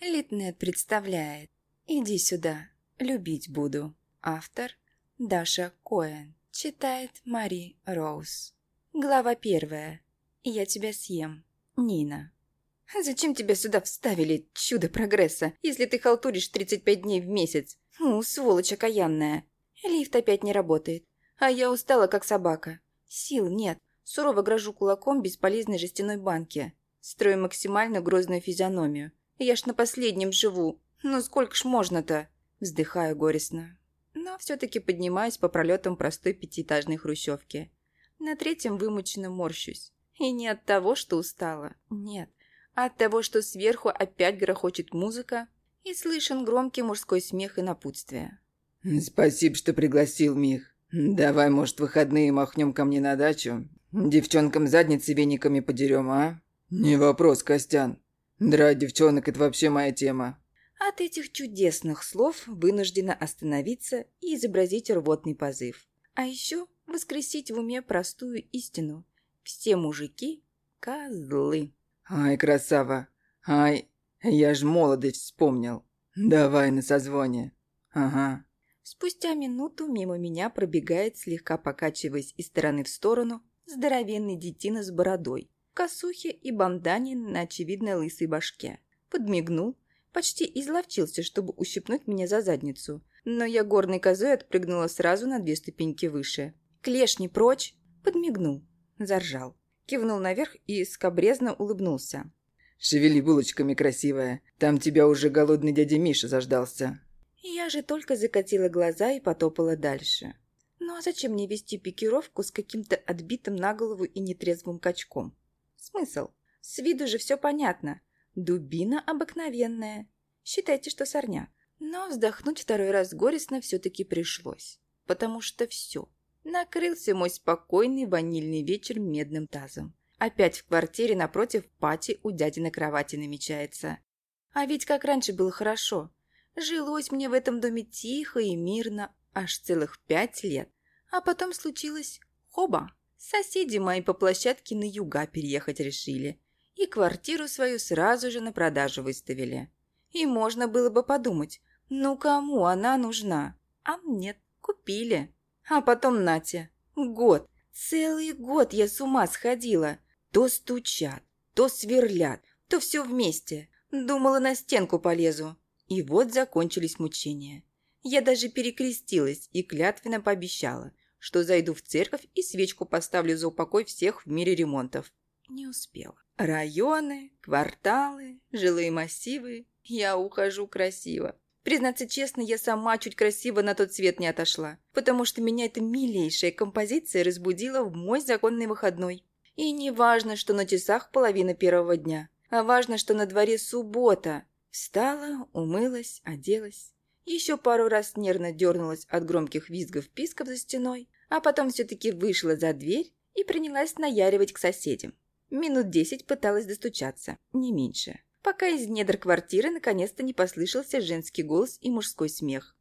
Литнет представляет «Иди сюда, любить буду». Автор Даша Коэн. Читает Мари Роуз. Глава первая. «Я тебя съем». Нина. «Зачем тебя сюда вставили, чудо прогресса, если ты халтуришь 35 дней в месяц? Ну, сволочь окаянная. Лифт опять не работает. А я устала, как собака. Сил нет. Сурово грожу кулаком бесполезной жестяной банки. Строю максимально грозную физиономию. Я ж на последнем живу. Ну сколько ж можно-то? Вздыхаю горестно. Но все-таки поднимаюсь по пролетам простой пятиэтажной хрущевки. На третьем вымученно морщусь. И не от того, что устала. Нет. А от того, что сверху опять грохочет музыка и слышен громкий мужской смех и напутствие. «Спасибо, что пригласил, Мих. Давай, может, выходные махнем ко мне на дачу? Девчонкам задницы вениками подерем, а?» «Не вопрос, Костян. Драть девчонок – это вообще моя тема». От этих чудесных слов вынуждена остановиться и изобразить рвотный позыв. А еще воскресить в уме простую истину. Все мужики – козлы. «Ай, красава! Ай, я ж молодость вспомнил. Давай на созвоне. Ага». Спустя минуту мимо меня пробегает, слегка покачиваясь из стороны в сторону, здоровенный детина с бородой, косухе и бандане на очевидно лысой башке. Подмигнул, почти изловчился, чтобы ущипнуть меня за задницу, но я горной козой отпрыгнула сразу на две ступеньки выше. «Клешни прочь!» Подмигнул, заржал, кивнул наверх и скобрезно улыбнулся. «Шевели булочками, красивая, там тебя уже голодный дядя Миша заждался». Я же только закатила глаза и потопала дальше. Ну а зачем мне вести пикировку с каким-то отбитым на голову и нетрезвым качком? Смысл? С виду же все понятно. Дубина обыкновенная. Считайте, что сорняк. Но вздохнуть второй раз горестно все-таки пришлось. Потому что все. Накрылся мой спокойный ванильный вечер медным тазом. Опять в квартире напротив пати у дяди на кровати намечается. А ведь как раньше было хорошо. Жилось мне в этом доме тихо и мирно аж целых пять лет. А потом случилось хоба. Соседи мои по площадке на юга переехать решили. И квартиру свою сразу же на продажу выставили. И можно было бы подумать, ну кому она нужна? А нет, купили. А потом Натя. Год. Целый год я с ума сходила. То стучат, то сверлят, то все вместе. Думала, на стенку полезу. И вот закончились мучения. Я даже перекрестилась и клятвенно пообещала, что зайду в церковь и свечку поставлю за упокой всех в мире ремонтов. Не успела. Районы, кварталы, жилые массивы. Я ухожу красиво. Признаться честно, я сама чуть красиво на тот свет не отошла, потому что меня эта милейшая композиция разбудила в мой законный выходной. И не важно, что на часах половина первого дня, а важно, что на дворе суббота, Встала, умылась, оделась. Еще пару раз нервно дернулась от громких визгов-писков за стеной, а потом все-таки вышла за дверь и принялась наяривать к соседям. Минут десять пыталась достучаться, не меньше, пока из недр квартиры наконец-то не послышался женский голос и мужской смех.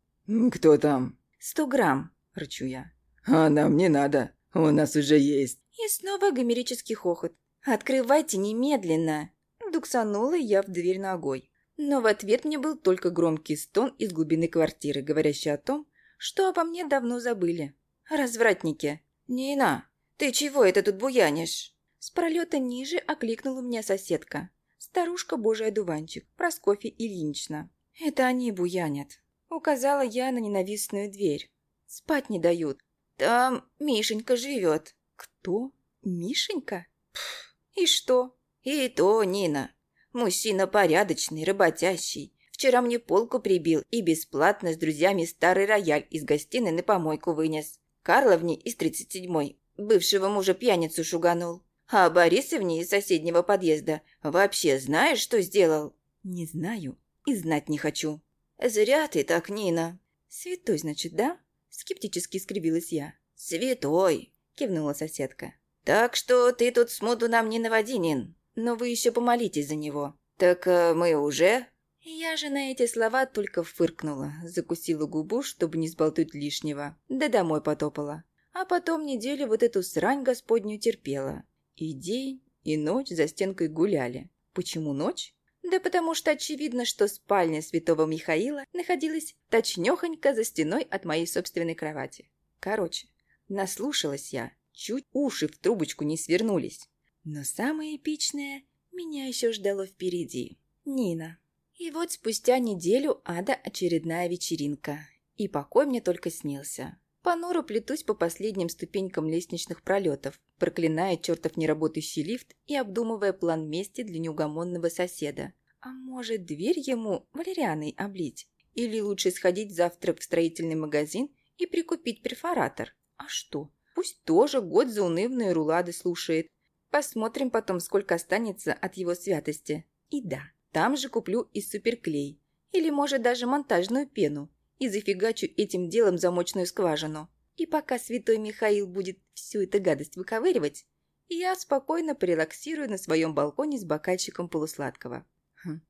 «Кто там?» «Сто грамм», – рычу я. «А нам не надо, у нас уже есть». И снова гомерический хохот. «Открывайте немедленно!» Дуксанула я в дверь ногой. Но в ответ мне был только громкий стон из глубины квартиры, говорящий о том, что обо мне давно забыли. Развратники. «Нина, ты чего это тут буянишь?» С пролета ниже окликнула меня соседка. Старушка Божий одуванчик, Проскофья Ильинична. «Это они буянят», — указала я на ненавистную дверь. «Спать не дают. Там Мишенька живет». «Кто? Мишенька?» Пф, «И что?» «И то, Нина. Мужчина порядочный, работящий. Вчера мне полку прибил и бесплатно с друзьями старый рояль из гостиной на помойку вынес. Карловне из 37-й бывшего мужа пьяницу шуганул. А Борисовне из соседнего подъезда вообще знаешь, что сделал? Не знаю и знать не хочу. Зря ты так, Нина. Святой, значит, да? Скептически скривилась я. Святой, кивнула соседка. Так что ты тут смуду нам не наводи, Нин. Но вы еще помолитесь за него. Так э, мы уже...» Я же на эти слова только фыркнула, закусила губу, чтобы не сболтуть лишнего, да домой потопала. А потом неделю вот эту срань господнюю терпела. И день, и ночь за стенкой гуляли. Почему ночь? Да потому что очевидно, что спальня святого Михаила находилась точнёхонько за стеной от моей собственной кровати. Короче, наслушалась я, чуть уши в трубочку не свернулись. Но самое эпичное меня еще ждало впереди. Нина. И вот спустя неделю ада очередная вечеринка. И покой мне только снился. Понуро плетусь по последним ступенькам лестничных пролетов, проклиная чертов неработающий лифт и обдумывая план мести для неугомонного соседа. А может, дверь ему валерианой облить? Или лучше сходить завтра в строительный магазин и прикупить перфоратор? А что? Пусть тоже год заунывные рулады слушает. Посмотрим потом, сколько останется от его святости. И да, там же куплю и суперклей. Или, может, даже монтажную пену и зафигачу этим делом замочную скважину. И пока святой Михаил будет всю эту гадость выковыривать, я спокойно порелаксирую на своем балконе с бокальчиком полусладкого. Хм.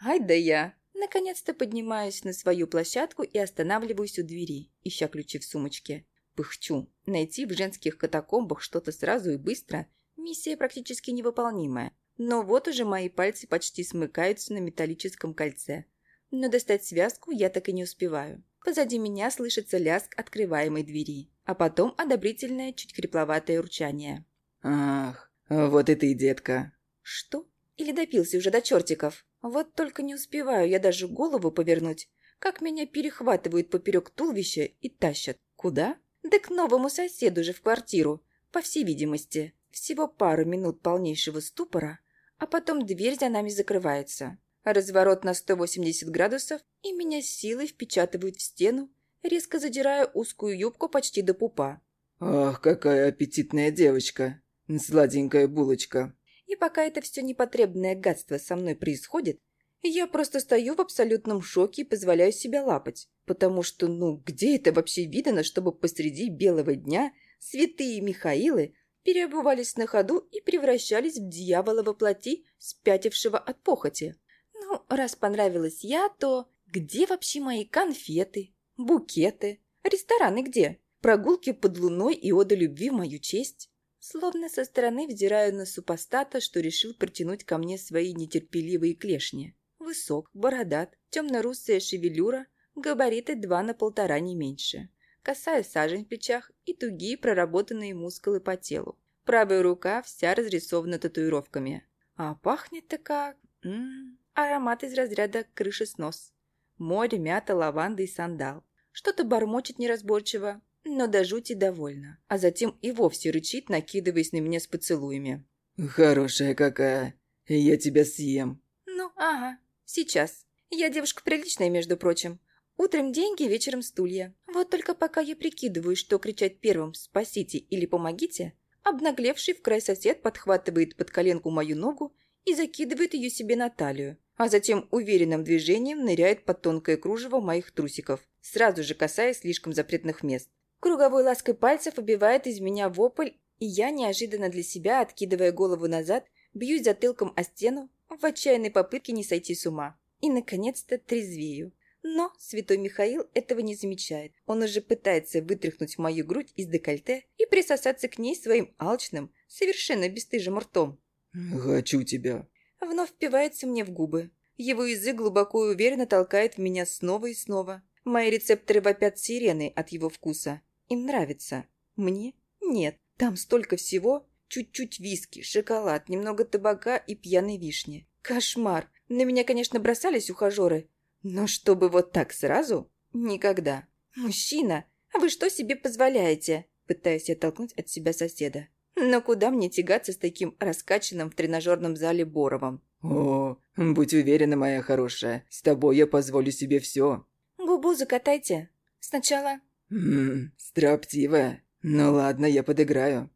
Ай да я! Наконец-то поднимаюсь на свою площадку и останавливаюсь у двери, ища ключи в сумочке. Пыхчу. Найти в женских катакомбах что-то сразу и быстро – миссия практически невыполнимая. Но вот уже мои пальцы почти смыкаются на металлическом кольце, но достать связку я так и не успеваю. Позади меня слышится лязг открываемой двери, а потом одобрительное, чуть крепловатое урчание. «Ах, вот и ты, детка!» «Что? Или допился уже до чертиков? Вот только не успеваю я даже голову повернуть, как меня перехватывают поперек туловища и тащат. Куда? Да к новому соседу же в квартиру, по всей видимости. Всего пару минут полнейшего ступора, а потом дверь за нами закрывается разворот на 180 градусов, и меня силой впечатывают в стену, резко задирая узкую юбку почти до пупа. «Ах, какая аппетитная девочка! Сладенькая булочка!» И пока это все непотребное гадство со мной происходит, я просто стою в абсолютном шоке и позволяю себя лапать. Потому что, ну, где это вообще видано, чтобы посреди белого дня святые Михаилы переобувались на ходу и превращались в дьявола во плоти, спятившего от похоти? Ну, раз понравилась я, то где вообще мои конфеты, букеты, рестораны где? Прогулки под луной и ода любви в мою честь? Словно со стороны взираю на супостата, что решил протянуть ко мне свои нетерпеливые клешни. Высок, бородат, темно-русая шевелюра, габариты два на полтора не меньше. Косая сажень в плечах и тугие проработанные мускулы по телу. Правая рука вся разрисована татуировками. А пахнет-то как... М -м, Аромат из разряда крышеснос. Море, мята, лаванда и сандал. Что-то бормочет неразборчиво, но до жути довольно. А затем и вовсе рычит, накидываясь на меня с поцелуями. «Хорошая какая! Я тебя съем!» «Ну, ага, сейчас. Я девушка приличная, между прочим. Утром деньги, вечером стулья. Вот только пока я прикидываю, что кричать первым «спасите» или «помогите», обнаглевший в край сосед подхватывает под коленку мою ногу и закидывает ее себе на талию а затем уверенным движением ныряет под тонкое кружево моих трусиков, сразу же касаясь слишком запретных мест. Круговой лаской пальцев убивает из меня вопль, и я, неожиданно для себя, откидывая голову назад, бьюсь затылком о стену в отчаянной попытке не сойти с ума. И, наконец-то, трезвею. Но святой Михаил этого не замечает. Он уже пытается вытряхнуть мою грудь из декольте и присосаться к ней своим алчным, совершенно бесстыжим ртом. «Хочу тебя», вновь впивается мне в губы. Его язык глубоко и уверенно толкает в меня снова и снова. Мои рецепторы вопят сирены от его вкуса. Им нравится. Мне? Нет. Там столько всего. Чуть-чуть виски, шоколад, немного табака и пьяной вишни. Кошмар. На меня, конечно, бросались ухажеры. Но чтобы вот так сразу? Никогда. Мужчина, а вы что себе позволяете? Пытаюсь оттолкнуть от себя соседа. Но куда мне тягаться с таким раскачанным в тренажерном зале Боровым? «О, будь уверена, моя хорошая, с тобой я позволю себе все». «Губу закатайте. Сначала...» «Ммм, строптивая. Ну ладно, я подыграю».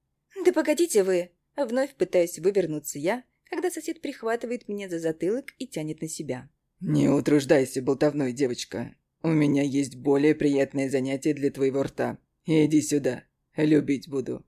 «Да погодите вы!» Вновь пытаюсь вывернуться я, когда сосед прихватывает меня за затылок и тянет на себя. «Не утруждайся болтовной, девочка. У меня есть более приятное занятие для твоего рта. Иди сюда. Любить буду».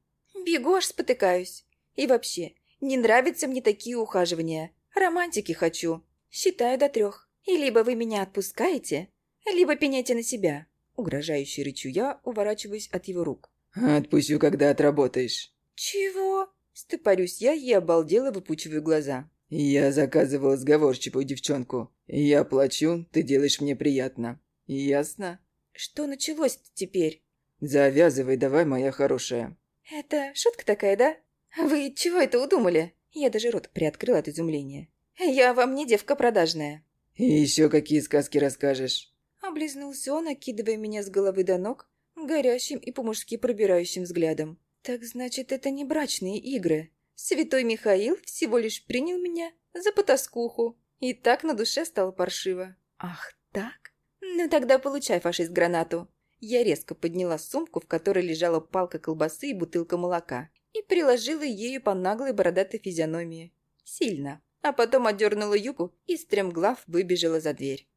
Бегу аж спотыкаюсь. И вообще, не нравятся мне такие ухаживания. Романтики хочу. Считаю до трех. И либо вы меня отпускаете, либо пеняйте на себя. Угрожающе рычу я, уворачиваясь от его рук. «Отпущу, когда отработаешь». «Чего?» Стопорюсь я и обалдело выпучиваю глаза. Я заказывал сговорчивую девчонку. Я плачу, ты делаешь мне приятно. Ясно? Что началось теперь? Завязывай давай, моя хорошая. Это шутка такая, да? Вы чего это удумали? Я даже рот приоткрыла от изумления. Я вам не девка продажная. И еще какие сказки расскажешь? Облизнулся он, окидывая меня с головы до ног, горящим и по-мужски пробирающим взглядом. Так значит, это не брачные игры. Святой Михаил всего лишь принял меня за потаскуху. И так на душе стало паршиво. Ах, так? Ну тогда получай, фашист, гранату. Я резко подняла сумку, в которой лежала палка колбасы и бутылка молока, и приложила ею по наглой бородатой физиономии. Сильно. А потом отдернула юбку и стремглав выбежала за дверь.